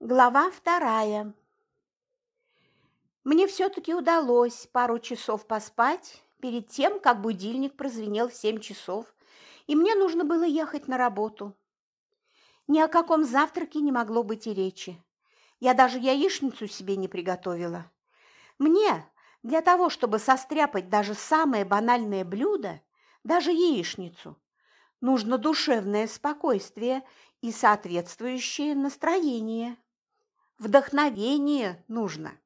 Глава вторая. Мне все-таки удалось пару часов поспать перед тем, как будильник прозвенел в семь часов, и мне нужно было ехать на работу. Ни о каком завтраке не могло быть и речи. Я даже яичницу себе не приготовила. Мне, для того, чтобы состряпать даже самое банальное блюдо, даже яичницу, нужно душевное спокойствие и соответствующее настроение. Вдохновение нужно.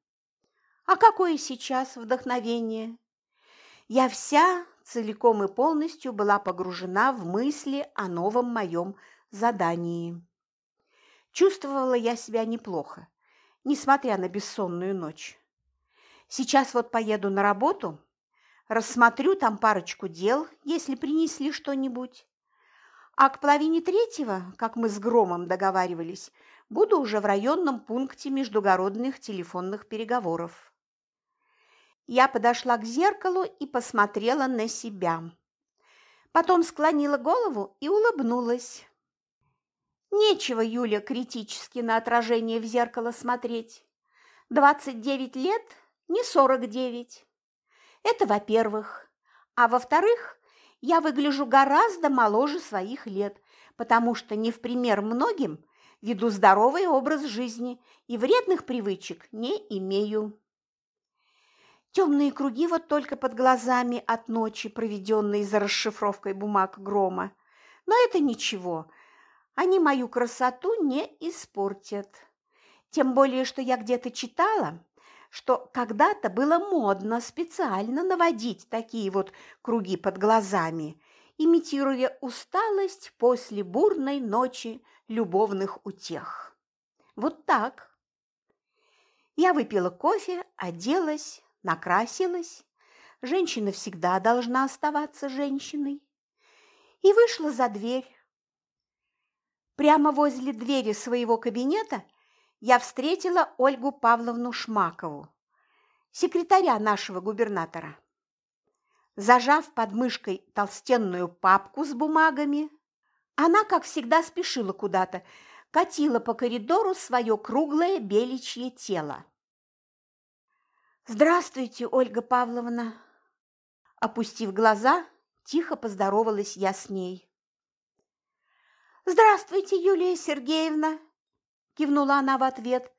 А какое сейчас вдохновение? Я вся целиком и полностью была погружена в мысли о новом моем задании. Чувствовала я себя неплохо, несмотря на бессонную ночь. Сейчас вот поеду на работу, рассмотрю там парочку дел, если принесли что-нибудь. А к половине третьего, как мы с Громом договаривались, буду уже в районном пункте междугородных телефонных переговоров. Я подошла к зеркалу и посмотрела на себя. Потом склонила голову и улыбнулась. Нечего, Юля, критически на отражение в зеркало смотреть. Двадцать девять лет, не сорок девять. Это во-первых. А во-вторых, я выгляжу гораздо моложе своих лет, потому что не в пример многим веду здоровый образ жизни и вредных привычек не имею. Темные круги вот только под глазами от ночи, проведенные за расшифровкой бумаг грома. Но это ничего, они мою красоту не испортят. Тем более, что я где-то читала, что когда-то было модно специально наводить такие вот круги под глазами, имитируя усталость после бурной ночи любовных утех. Вот так. Я выпила кофе, оделась, накрасилась. Женщина всегда должна оставаться женщиной. И вышла за дверь. Прямо возле двери своего кабинета я встретила Ольгу Павловну Шмакову, секретаря нашего губернатора. Зажав под мышкой толстенную папку с бумагами, она, как всегда, спешила куда-то, катила по коридору свое круглое беличье тело. «Здравствуйте, Ольга Павловна!» Опустив глаза, тихо поздоровалась я с ней. «Здравствуйте, Юлия Сергеевна!» Кивнула она в ответ.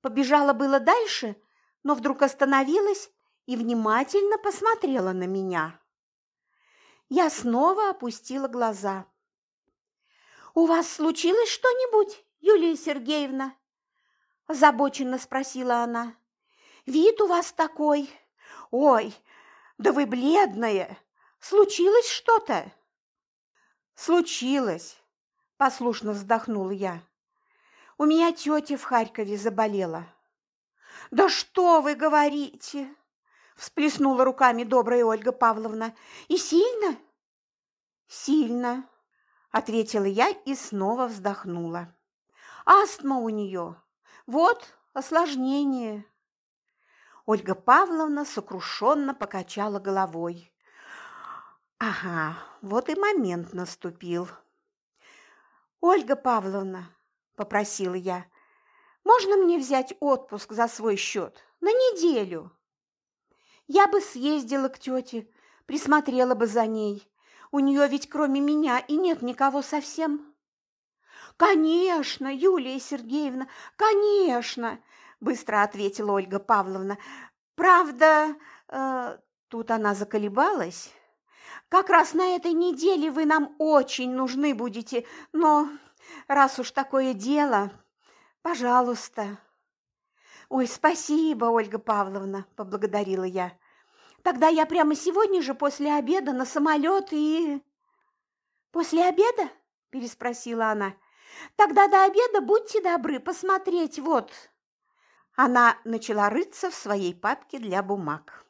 Побежала было дальше, но вдруг остановилась и внимательно посмотрела на меня. Я снова опустила глаза. «У вас случилось что-нибудь, Юлия Сергеевна?» Озабоченно спросила она. «Вид у вас такой. Ой, да вы бледная. Случилось что-то?» «Случилось», – послушно вздохнула я. У меня тетя в Харькове заболела». «Да что вы говорите!» – всплеснула руками добрая Ольга Павловна. «И сильно?» «Сильно», – ответила я и снова вздохнула. «Астма у нее. Вот осложнение». Ольга Павловна сокрушенно покачала головой. «Ага, вот и момент наступил». «Ольга Павловна, – попросила я. «Можно мне взять отпуск за свой счет? На неделю?» «Я бы съездила к тете, присмотрела бы за ней. У нее ведь кроме меня и нет никого совсем». «Конечно, Юлия Сергеевна, конечно!» – быстро ответила Ольга Павловна. «Правда...» э, Тут она заколебалась. «Как раз на этой неделе вы нам очень нужны будете, но раз уж такое дело, пожалуйста». «Ой, спасибо, Ольга Павловна», – поблагодарила я. «Тогда я прямо сегодня же после обеда на самолет и...» «После обеда?» – переспросила она. «Тогда до обеда будьте добры посмотреть, вот». Она начала рыться в своей папке для бумаг.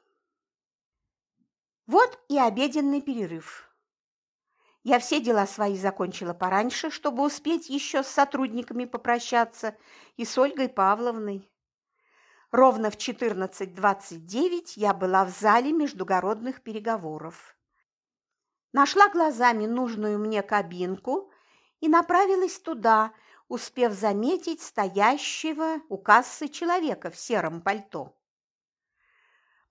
Вот и обеденный перерыв. Я все дела свои закончила пораньше, чтобы успеть еще с сотрудниками попрощаться и с Ольгой Павловной. Ровно в 14.29 я была в зале междугородных переговоров. Нашла глазами нужную мне кабинку и направилась туда, успев заметить стоящего у кассы человека в сером пальто.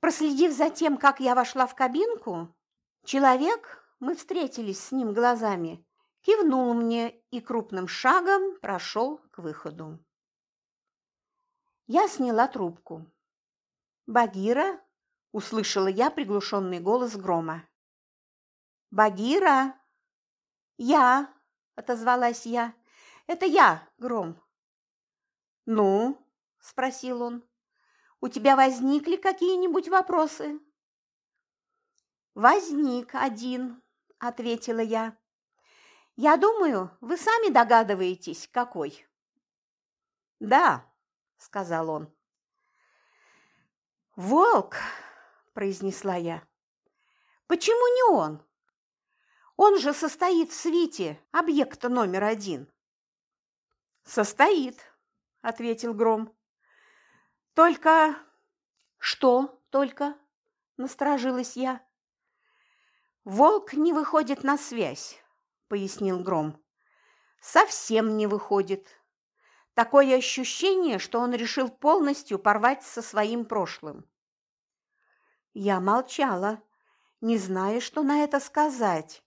Проследив за тем, как я вошла в кабинку, человек, мы встретились с ним глазами, кивнул мне и крупным шагом прошел к выходу. Я сняла трубку. «Багира?» – услышала я приглушенный голос грома. «Багира?» «Я!» – отозвалась я. «Это я, Гром». «Ну?» – спросил он. «У тебя возникли какие-нибудь вопросы?» «Возник один», – ответила я. «Я думаю, вы сами догадываетесь, какой». «Да», – сказал он. «Волк!» – произнесла я. «Почему не он? Он же состоит в свите объекта номер один». «Состоит», – ответил Гром. «Только...» «Что только?» – насторожилась я. «Волк не выходит на связь», – пояснил Гром. «Совсем не выходит. Такое ощущение, что он решил полностью порвать со своим прошлым. Я молчала, не зная, что на это сказать.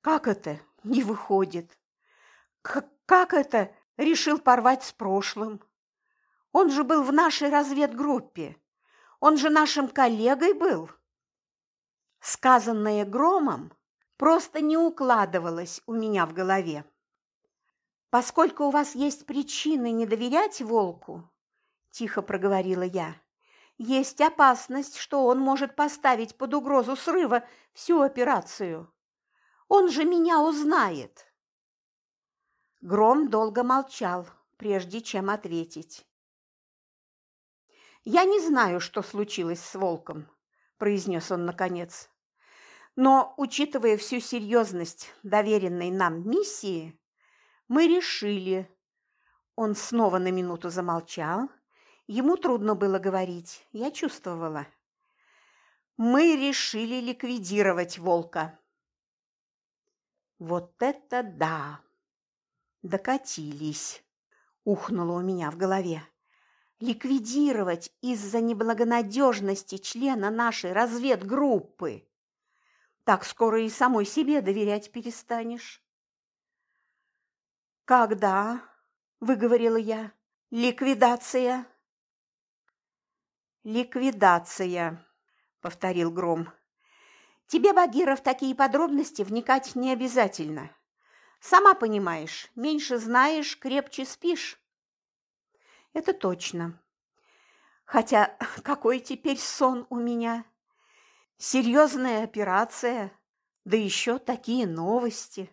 Как это не выходит? К как это решил порвать с прошлым? Он же был в нашей разведгруппе. Он же нашим коллегой был. Сказанное громом просто не укладывалось у меня в голове. «Поскольку у вас есть причины не доверять волку», – тихо проговорила я, – «есть опасность, что он может поставить под угрозу срыва всю операцию. Он же меня узнает». Гром долго молчал, прежде чем ответить. «Я не знаю, что случилось с волком», – произнес он наконец. «Но, учитывая всю серьезность доверенной нам миссии, мы решили. Он снова на минуту замолчал. Ему трудно было говорить, я чувствовала. Мы решили ликвидировать волка. Вот это да! Докатились, ухнуло у меня в голове. Ликвидировать из-за неблагонадежности члена нашей разведгруппы. Так скоро и самой себе доверять перестанешь. «Когда?» – выговорила я. «Ликвидация?» «Ликвидация», – повторил Гром. «Тебе, Багира, в такие подробности вникать не обязательно. Сама понимаешь, меньше знаешь, крепче спишь». «Это точно. Хотя какой теперь сон у меня? Серьезная операция, да еще такие новости».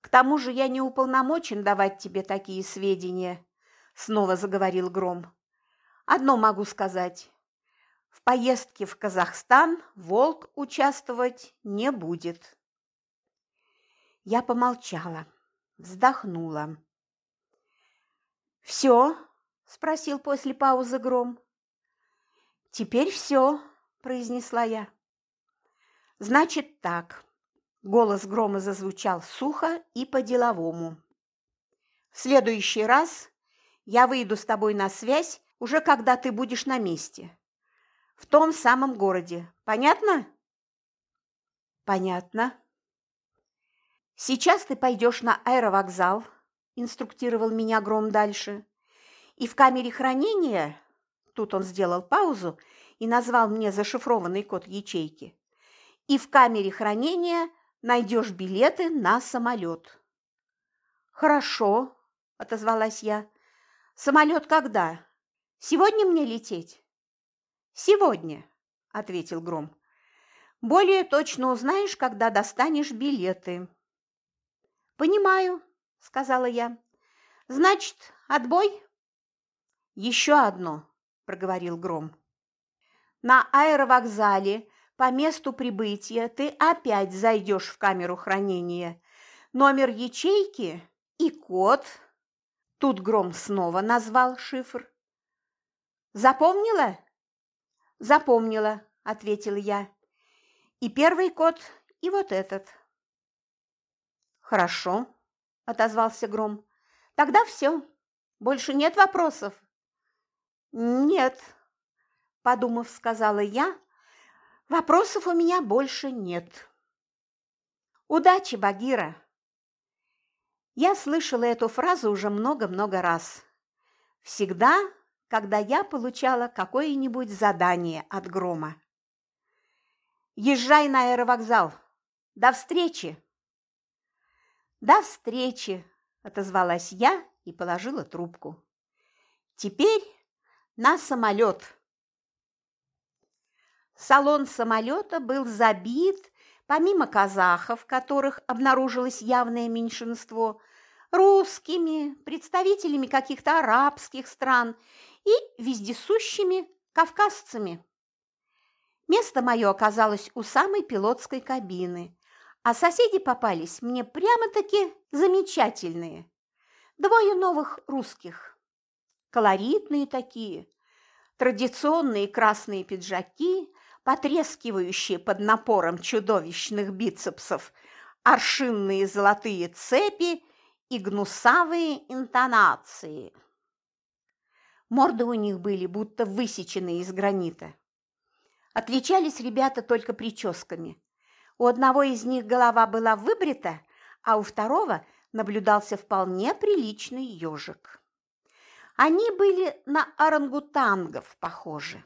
К тому же я не уполномочен давать тебе такие сведения, снова заговорил Гром. Одно могу сказать. В поездке в Казахстан Волк участвовать не будет. Я помолчала, вздохнула. «Все?» – спросил после паузы Гром. «Теперь все», – произнесла я. «Значит так. Голос грома зазвучал сухо и по-деловому. «В следующий раз я выйду с тобой на связь, уже когда ты будешь на месте. В том самом городе. Понятно?» «Понятно». «Сейчас ты пойдешь на аэровокзал», – инструктировал меня Гром дальше. «И в камере хранения...» Тут он сделал паузу и назвал мне зашифрованный код ячейки. «И в камере хранения найдешь билеты на самолет». «Хорошо», – отозвалась я. «Самолет когда? Сегодня мне лететь?» «Сегодня», – ответил Гром. «Более точно узнаешь, когда достанешь билеты». «Понимаю», – сказала я. «Значит, отбой?» «Еще одно», – проговорил Гром. «На аэровокзале по месту прибытия ты опять зайдешь в камеру хранения. Номер ячейки и код. Тут Гром снова назвал шифр. Запомнила? Запомнила, ответила я. И первый код, и вот этот. Хорошо, отозвался Гром. Тогда все. Больше нет вопросов? Нет, подумав, сказала я. Вопросов у меня больше нет. Удачи, Багира. Я слышала эту фразу уже много-много раз. Всегда, когда я получала какое-нибудь задание от Грома. Езжай на аэровокзал. До встречи. До встречи, отозвалась я и положила трубку. Теперь на самолет. Салон самолета был забит, помимо казахов, которых обнаружилось явное меньшинство, русскими, представителями каких-то арабских стран и вездесущими кавказцами. Место мое оказалось у самой пилотской кабины, а соседи попались мне прямо-таки замечательные. Двое новых русских. Колоритные такие, традиционные красные пиджаки, потрескивающие под напором чудовищных бицепсов, аршинные золотые цепи и гнусавые интонации. Морды у них были будто высечены из гранита. Отличались ребята только прическами. У одного из них голова была выбрита, а у второго наблюдался вполне приличный ежик. Они были на орангутангов похожи.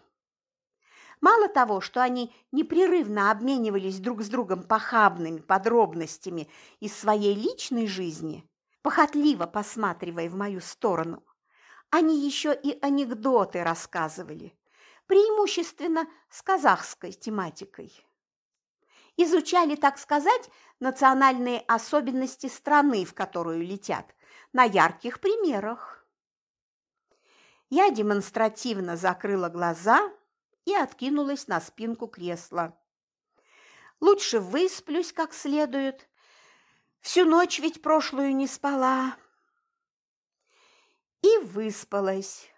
Мало того, что они непрерывно обменивались друг с другом похабными подробностями из своей личной жизни, похотливо посматривая в мою сторону, они еще и анекдоты рассказывали, преимущественно с казахской тематикой. Изучали, так сказать, национальные особенности страны, в которую летят, на ярких примерах. Я демонстративно закрыла глаза и откинулась на спинку кресла. Лучше высплюсь как следует. Всю ночь ведь прошлую не спала. И выспалась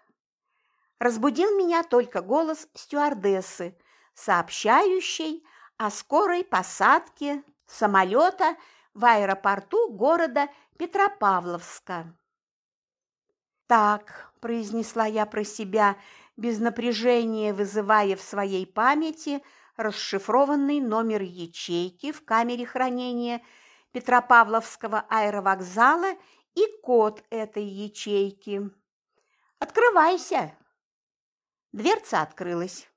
разбудил меня только голос стюардессы, сообщающей о скорой посадке самолета в аэропорту города Петропавловска. «Так», – произнесла я про себя, без напряжения вызывая в своей памяти расшифрованный номер ячейки в камере хранения Петропавловского аэровокзала и код этой ячейки. «Открывайся!» Дверца открылась.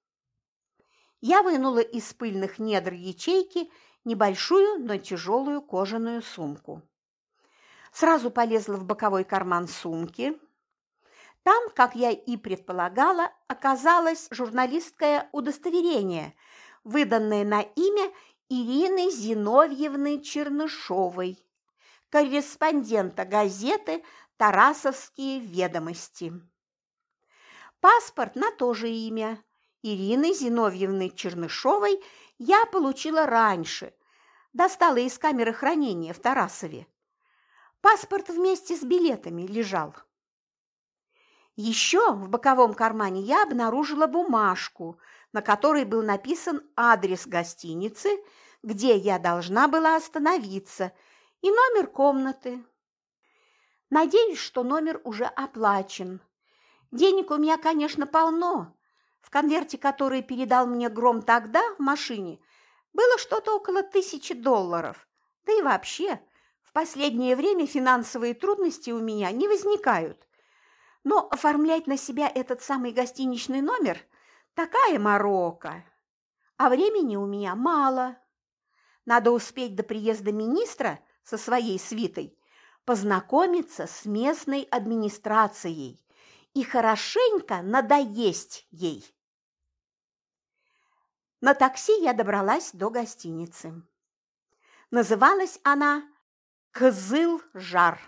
Я вынула из пыльных недр ячейки небольшую, но тяжелую кожаную сумку. Сразу полезла в боковой карман сумки. Там, как я и предполагала, оказалось журналистское удостоверение, выданное на имя Ирины Зиновьевны Чернышовой, корреспондента газеты «Тарасовские ведомости». Паспорт на то же имя Ирины Зиновьевны Чернышовой я получила раньше, достала из камеры хранения в Тарасове. Паспорт вместе с билетами лежал. Еще в боковом кармане я обнаружила бумажку, на которой был написан адрес гостиницы, где я должна была остановиться, и номер комнаты. Надеюсь, что номер уже оплачен. Денег у меня, конечно, полно. В конверте, который передал мне Гром тогда в машине, было что-то около тысячи долларов. Да и вообще, в последнее время финансовые трудности у меня не возникают. Но оформлять на себя этот самый гостиничный номер – такая морока. А времени у меня мало. Надо успеть до приезда министра со своей свитой познакомиться с местной администрацией и хорошенько надоесть ей. На такси я добралась до гостиницы. Называлась она «Кызыл-жар»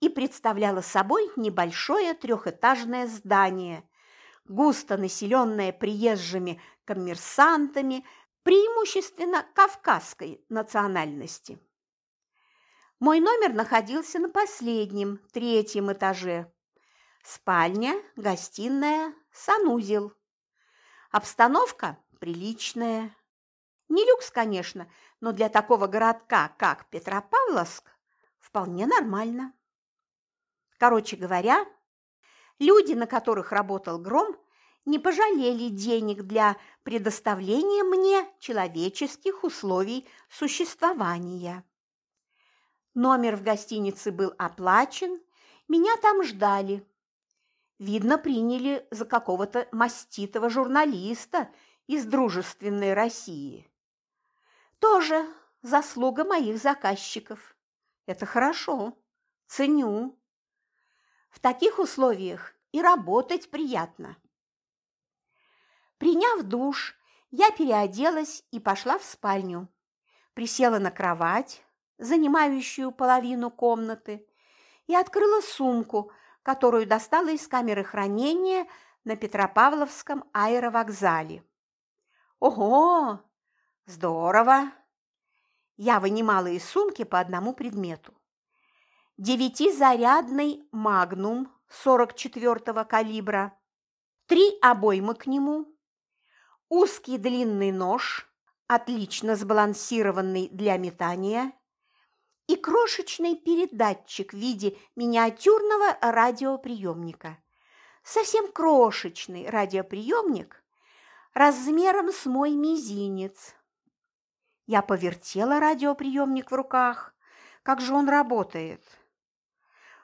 и представляла собой небольшое трехэтажное здание, густо населенное приезжими коммерсантами, преимущественно кавказской национальности. Мой номер находился на последнем, третьем этаже, Спальня, гостиная, санузел. Обстановка приличная. Не люкс, конечно, но для такого городка, как Петропавловск, вполне нормально. Короче говоря, люди, на которых работал Гром, не пожалели денег для предоставления мне человеческих условий существования. Номер в гостинице был оплачен, меня там ждали. Видно, приняли за какого-то маститого журналиста из дружественной России. Тоже заслуга моих заказчиков. Это хорошо, ценю. В таких условиях и работать приятно. Приняв душ, я переоделась и пошла в спальню. Присела на кровать, занимающую половину комнаты, и открыла сумку, которую достала из камеры хранения на Петропавловском аэровокзале. Ого! Здорово! Я вынимала из сумки по одному предмету. Девятизарядный магнум 44-го калибра, три обоймы к нему, узкий длинный нож, отлично сбалансированный для метания, и крошечный передатчик в виде миниатюрного радиоприемника. Совсем крошечный радиоприемник размером с мой мизинец. Я повертела радиоприемник в руках. Как же он работает?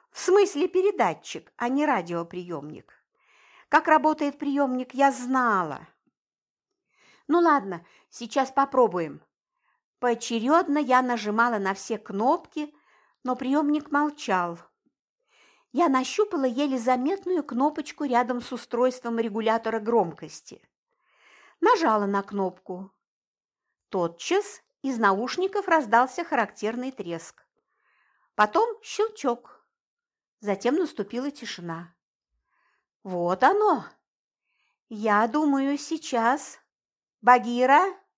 В смысле передатчик, а не радиоприемник. Как работает приемник, я знала. Ну ладно, сейчас попробуем. Поочередно я нажимала на все кнопки, но приемник молчал. Я нащупала еле заметную кнопочку рядом с устройством регулятора громкости. Нажала на кнопку. Тотчас из наушников раздался характерный треск. Потом щелчок. Затем наступила тишина. Вот оно. Я думаю, сейчас «Багира!» –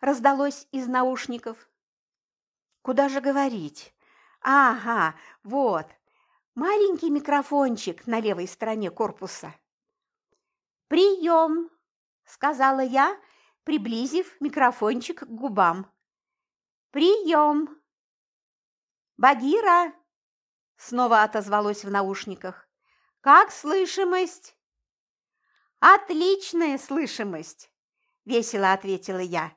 раздалось из наушников. «Куда же говорить? Ага, вот, маленький микрофончик на левой стороне корпуса». «Прием!» – сказала я, приблизив микрофончик к губам. «Прием!» «Багира!» – снова отозвалось в наушниках. «Как слышимость?» «Отличная слышимость!» весело ответила я.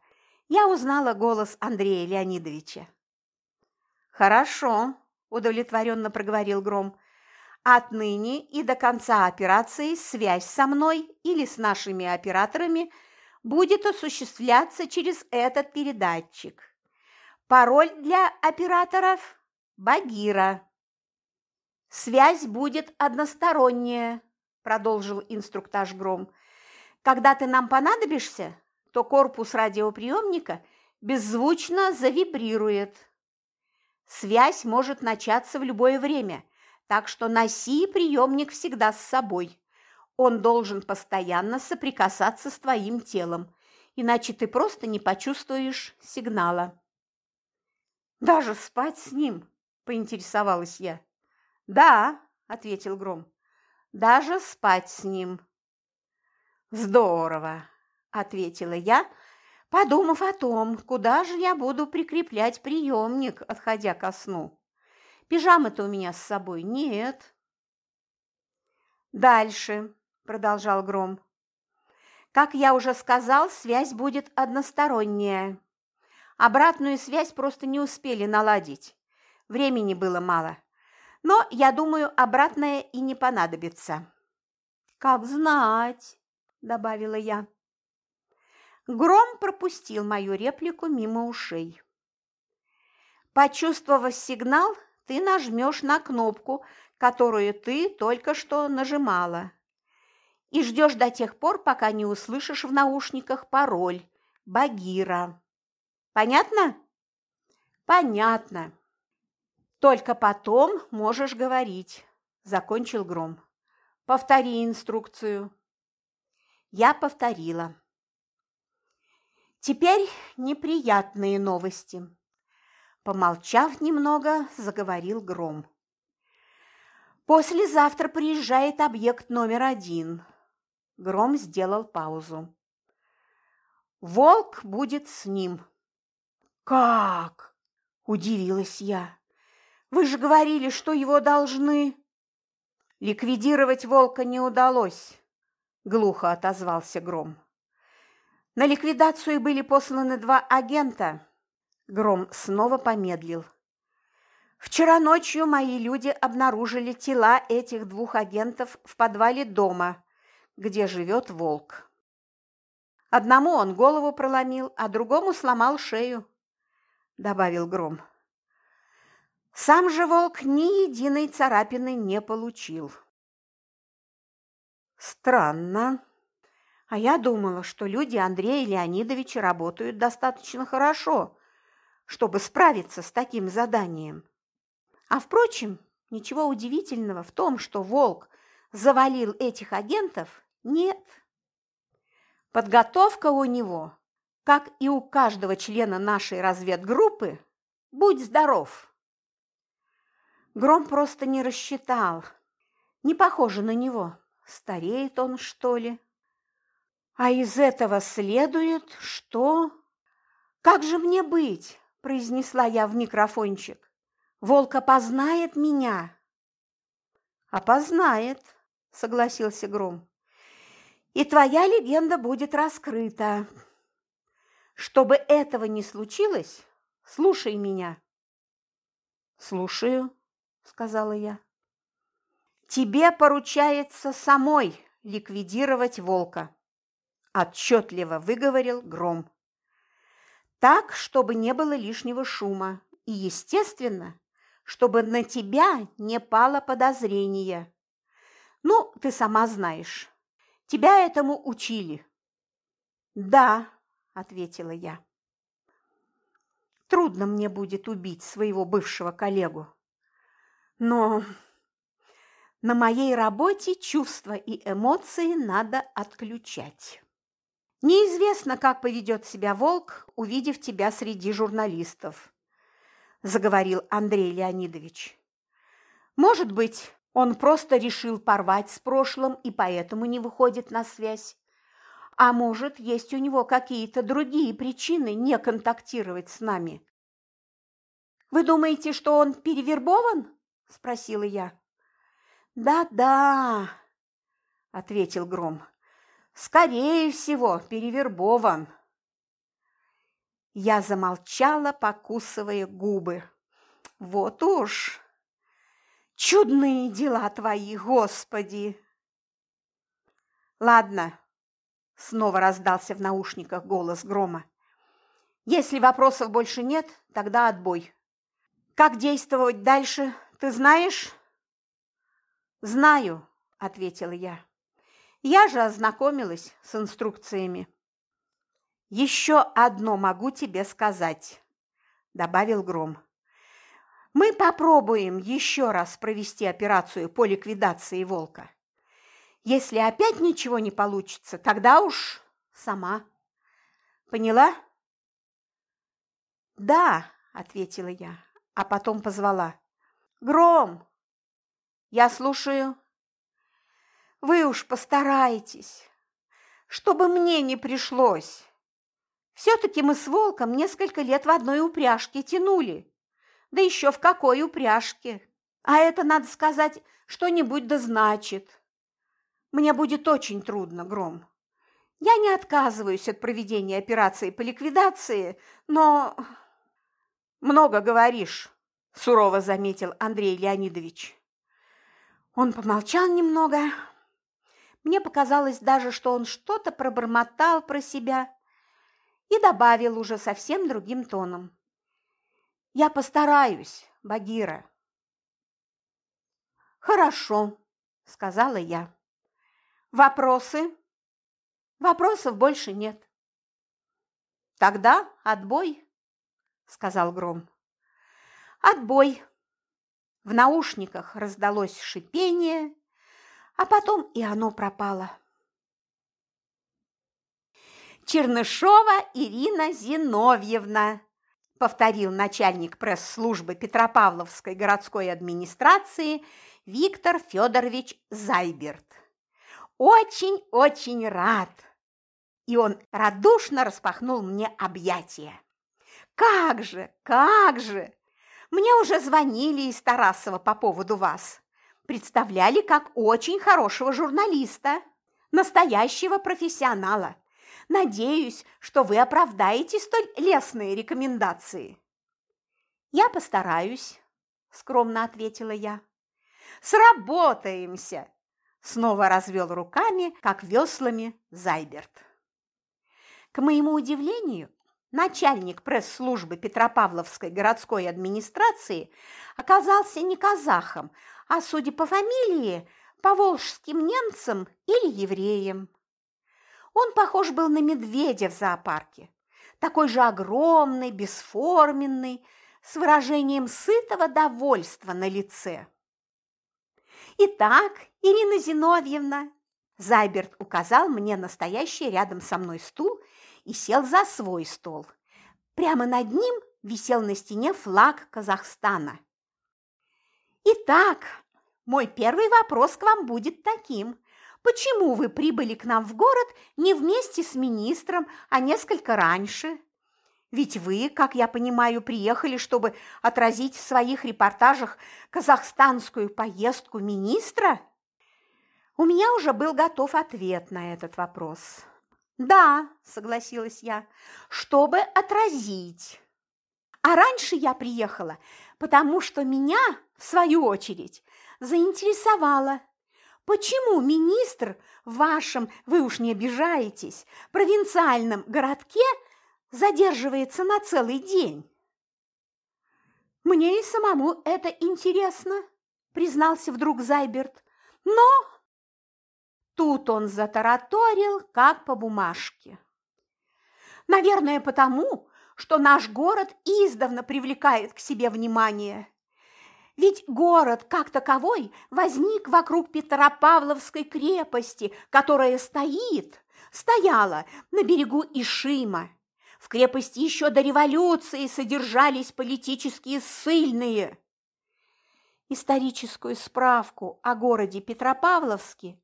Я узнала голос Андрея Леонидовича. Хорошо, удовлетворенно проговорил Гром. Отныне и до конца операции связь со мной или с нашими операторами будет осуществляться через этот передатчик. Пароль для операторов – Багира. «Связь будет односторонняя», – продолжил инструктаж Гром. Когда ты нам понадобишься, то корпус радиоприемника беззвучно завибрирует. Связь может начаться в любое время, так что носи приемник всегда с собой. Он должен постоянно соприкасаться с твоим телом, иначе ты просто не почувствуешь сигнала. «Даже спать с ним?» – поинтересовалась я. «Да», – ответил Гром, – «даже спать с ним». «Здорово!» – ответила я, подумав о том, куда же я буду прикреплять приемник, отходя ко сну. Пижамы-то у меня с собой нет. «Дальше», – продолжал Гром. «Как я уже сказал, связь будет односторонняя. Обратную связь просто не успели наладить. Времени было мало. Но, я думаю, обратная и не понадобится». «Как знать!» – добавила я. Гром пропустил мою реплику мимо ушей. Почувствовав сигнал, ты нажмешь на кнопку, которую ты только что нажимала, и ждешь до тех пор, пока не услышишь в наушниках пароль «Багира». Понятно? Понятно. Только потом можешь говорить, закончил Гром. Повтори инструкцию. Я повторила. Теперь неприятные новости. Помолчав немного, заговорил Гром. Послезавтра приезжает объект номер один. Гром сделал паузу. Волк будет с ним. Как? Удивилась я. Вы же говорили, что его должны... Ликвидировать волка не удалось, глухо отозвался Гром. На ликвидацию были посланы два агента. Гром снова помедлил. Вчера ночью мои люди обнаружили тела этих двух агентов в подвале дома, где живет волк. Одному он голову проломил, а другому сломал шею, добавил Гром. Сам же волк ни единой царапины не получил. Странно. А я думала, что люди Андрея Леонидовича работают достаточно хорошо, чтобы справиться с таким заданием. А впрочем, ничего удивительного в том, что волк завалил этих агентов, нет. Подготовка у него, как и у каждого члена нашей разведгруппы, будь здоров. Гром просто не рассчитал. Не похоже на него. Стареет он, что ли? А из этого следует, что... «Как же мне быть?» – произнесла я в микрофончик. «Волк опознает меня?» «Опознает», – согласился Гром. «И твоя легенда будет раскрыта. Чтобы этого не случилось, слушай меня». «Слушаю», – сказала я. «Тебе поручается самой ликвидировать волка», – отчетливо выговорил Гром. «Так, чтобы не было лишнего шума и, естественно, чтобы на тебя не пало подозрение. Ну, ты сама знаешь, тебя этому учили». «Да», – ответила я. «Трудно мне будет убить своего бывшего коллегу. Но на моей работе чувства и эмоции надо отключать. Неизвестно, как поведет себя волк, увидев тебя среди журналистов, заговорил Андрей Леонидович. Может быть, он просто решил порвать с прошлым и поэтому не выходит на связь. А может, есть у него какие-то другие причины не контактировать с нами. Вы думаете, что он перевербован? – спросила я. «Да-да», – ответил Гром. «Скорее всего, перевербован». Я замолчала, покусывая губы. «Вот уж! Чудные дела твои, Господи!» «Ладно», – снова раздался в наушниках голос Грома. «Если вопросов больше нет, тогда отбой. Как действовать дальше, ты знаешь?» «Знаю», – ответила я. «Я же ознакомилась с инструкциями». «Еще одно могу тебе сказать», – добавил Гром. «Мы попробуем еще раз провести операцию по ликвидации волка. Если опять ничего не получится, тогда уж сама. Поняла?» «Да», – ответила я, а потом позвала. Гром! Я слушаю. Вы уж постарайтесь, чтобы мне не пришлось. Все-таки мы с волком несколько лет в одной упряжке тянули. Да еще в какой упряжке. А это, надо сказать, что-нибудь да значит. Мне будет очень трудно, Гром. Я не отказываюсь от проведения операции по ликвидации, но... Много говоришь. – сурово заметил Андрей Леонидович. Он помолчал немного. Мне показалось даже, что он что-то пробормотал про себя и добавил уже совсем другим тоном. «Я постараюсь, Багира». «Хорошо», – сказала я. «Вопросы?» «Вопросов больше нет». «Тогда отбой», – сказал Гром. Отбой. В наушниках раздалось шипение, а потом и оно пропало. Чернышова Ирина Зиновьевна, повторил начальник пресс-службы Петропавловской городской администрации Виктор Федорович Зайберт. Очень-очень рад. И он радушно распахнул мне объятия. Как же, как же! Мне уже звонили из Тарасова по поводу вас. Представляли как очень хорошего журналиста, настоящего профессионала. Надеюсь, что вы оправдаете столь лестные рекомендации. Я постараюсь, скромно ответила я. Сработаемся, снова развел руками, как веслами Зайберт. К моему удивлению, начальник пресс-службы Петропавловской городской администрации оказался не казахом, а, судя по фамилии, поволжским немцем или евреем. Он похож был на медведя в зоопарке, такой же огромный, бесформенный, с выражением сытого довольства на лице. «Итак, Ирина Зиновьевна», – Зайберт указал мне настоящий рядом со мной стул и сел за свой стол. Прямо над ним висел на стене флаг Казахстана. «Итак, мой первый вопрос к вам будет таким. Почему вы прибыли к нам в город не вместе с министром, а несколько раньше? Ведь вы, как я понимаю, приехали, чтобы отразить в своих репортажах казахстанскую поездку министра? У меня уже был готов ответ на этот вопрос. Да, согласилась я, чтобы отразить. А раньше я приехала, потому что меня, в свою очередь, заинтересовало, почему министр в вашем, вы уж не обижаетесь, провинциальном городке задерживается на целый день? Мне и самому это интересно, признался вдруг Зайберт. Но тут он затараторил, как по бумажке. Наверное, потому, что наш город издавна привлекает к себе внимание. Ведь город как таковой возник вокруг Петропавловской крепости, которая стоит, стояла на берегу Ишима. В крепости еще до революции содержались политические ссыльные. Историческую справку о городе Петропавловске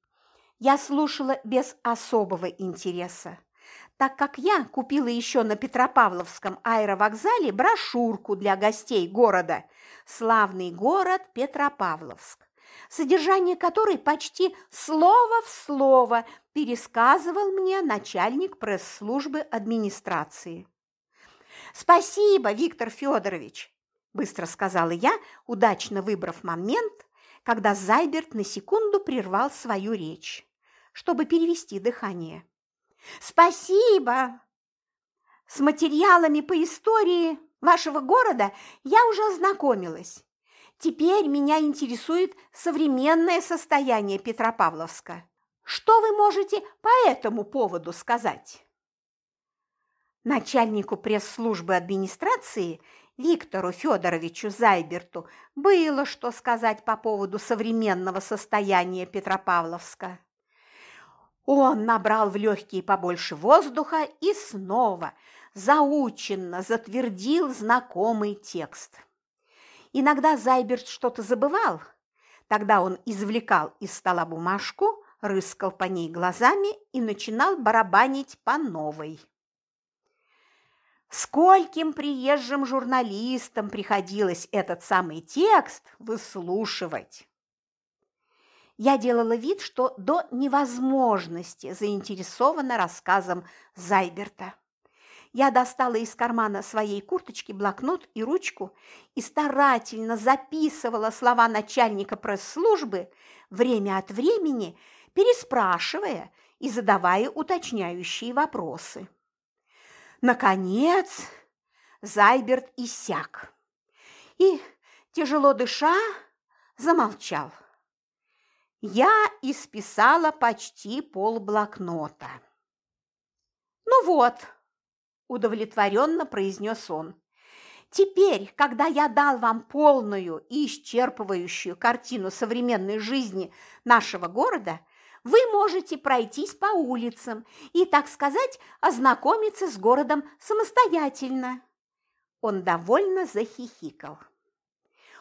я слушала без особого интереса так как я купила еще на Петропавловском аэровокзале брошюрку для гостей города «Славный город Петропавловск», содержание которой почти слово в слово пересказывал мне начальник пресс-службы администрации. «Спасибо, Виктор Федорович!» – быстро сказала я, удачно выбрав момент, когда Зайберт на секунду прервал свою речь, чтобы перевести дыхание. Спасибо! С материалами по истории вашего города я уже ознакомилась. Теперь меня интересует современное состояние Петропавловска. Что вы можете по этому поводу сказать? Начальнику пресс-службы администрации Виктору Федоровичу Зайберту было что сказать по поводу современного состояния Петропавловска. Он набрал в легкие побольше воздуха и снова заученно затвердил знакомый текст. Иногда Зайберт что-то забывал. Тогда он извлекал из стола бумажку, рыскал по ней глазами и начинал барабанить по новой. Скольким приезжим журналистам приходилось этот самый текст выслушивать. Я делала вид, что до невозможности заинтересована рассказом Зайберта. Я достала из кармана своей курточки блокнот и ручку и старательно записывала слова начальника пресс-службы, время от времени переспрашивая и задавая уточняющие вопросы. Наконец, Зайберт иссяк и, тяжело дыша, замолчал я исписала почти полблокнота. «Ну вот», – удовлетворенно произнес он, – «теперь, когда я дал вам полную и исчерпывающую картину современной жизни нашего города, вы можете пройтись по улицам и, так сказать, ознакомиться с городом самостоятельно». Он довольно захихикал.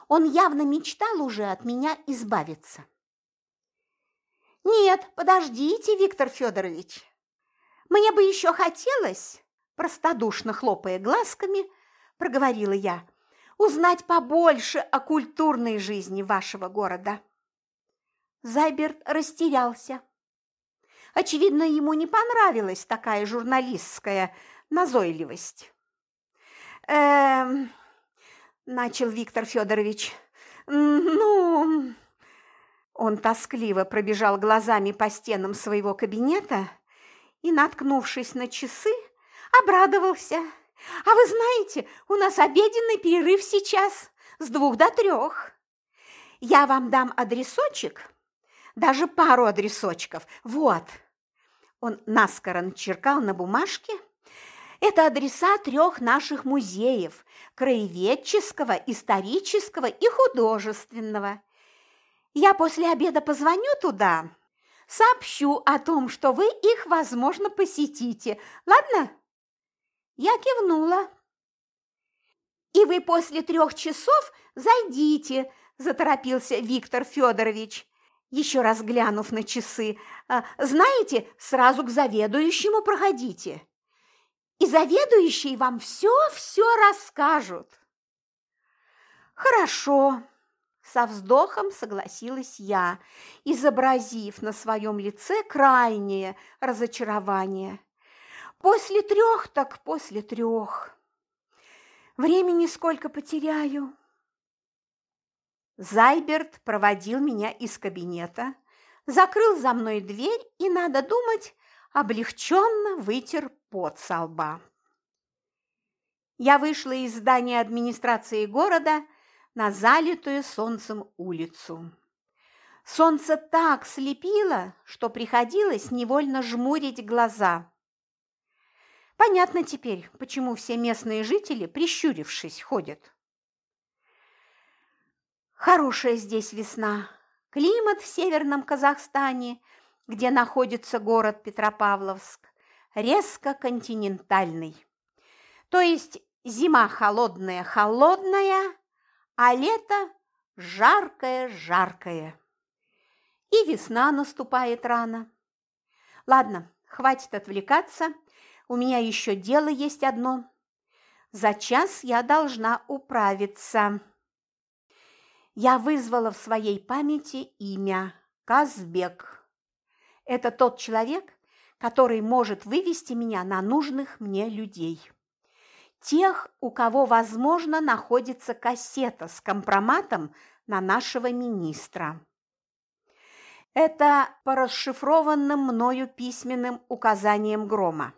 Он явно мечтал уже от меня избавиться. «Нет, подождите, Виктор Федорович. Мне бы еще хотелось, простодушно хлопая глазками, проговорила я, узнать побольше о культурной жизни вашего города. Зайберт растерялся. Очевидно, ему не понравилась такая журналистская назойливость. «Эм...» – начал Виктор Федорович. «Ну...» Он тоскливо пробежал глазами по стенам своего кабинета и, наткнувшись на часы, обрадовался. «А вы знаете, у нас обеденный перерыв сейчас с двух до трех. Я вам дам адресочек, даже пару адресочков. Вот!» Он наскоро начеркал на бумажке. Это адреса трех наших музеев – краеведческого, исторического и художественного. Я после обеда позвоню туда, сообщу о том, что вы их, возможно, посетите. Ладно? Я кивнула. И вы после трех часов зайдите, заторопился Виктор Федорович еще раз глянув на часы, «А, «Знаете, сразу к заведующему проходите, и заведующие вам все-все расскажут». «Хорошо», – со вздохом согласилась я, изобразив на своем лице крайнее разочарование. «После трех так после трех. Времени сколько потеряю?» Зайберт проводил меня из кабинета, закрыл за мной дверь и, надо думать, облегченно вытер пот со лба. Я вышла из здания администрации города на залитую солнцем улицу. Солнце так слепило, что приходилось невольно жмурить глаза. Понятно теперь, почему все местные жители, прищурившись, ходят. Хорошая здесь весна. Климат в северном Казахстане, где находится город Петропавловск, резко континентальный. То есть зима холодная-холодная, а лето жаркое-жаркое. И весна наступает рано. Ладно, хватит отвлекаться, у меня еще дело есть одно. За час я должна управиться я вызвала в своей памяти имя Казбек. Это тот человек, который может вывести меня на нужных мне людей. Тех, у кого, возможно, находится кассета с компроматом на нашего министра. Это по расшифрованным мною письменным указаниям Грома.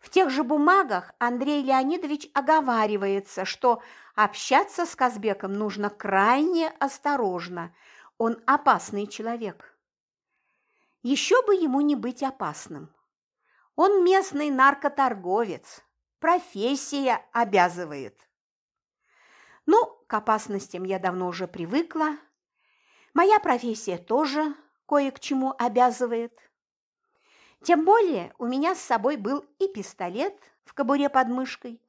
В тех же бумагах Андрей Леонидович оговаривается, что общаться с Казбеком нужно крайне осторожно. Он опасный человек. Еще бы ему не быть опасным. Он местный наркоторговец. Профессия обязывает. Ну, к опасностям я давно уже привыкла. Моя профессия тоже кое к чему обязывает. Тем более у меня с собой был и пистолет в кобуре под мышкой,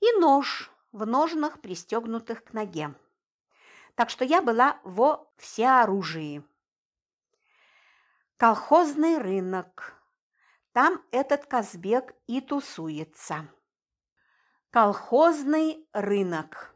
и нож в ножнах, пристегнутых к ноге. Так что я была во всеоружии. Колхозный рынок. Там этот Казбек и тусуется. Колхозный рынок.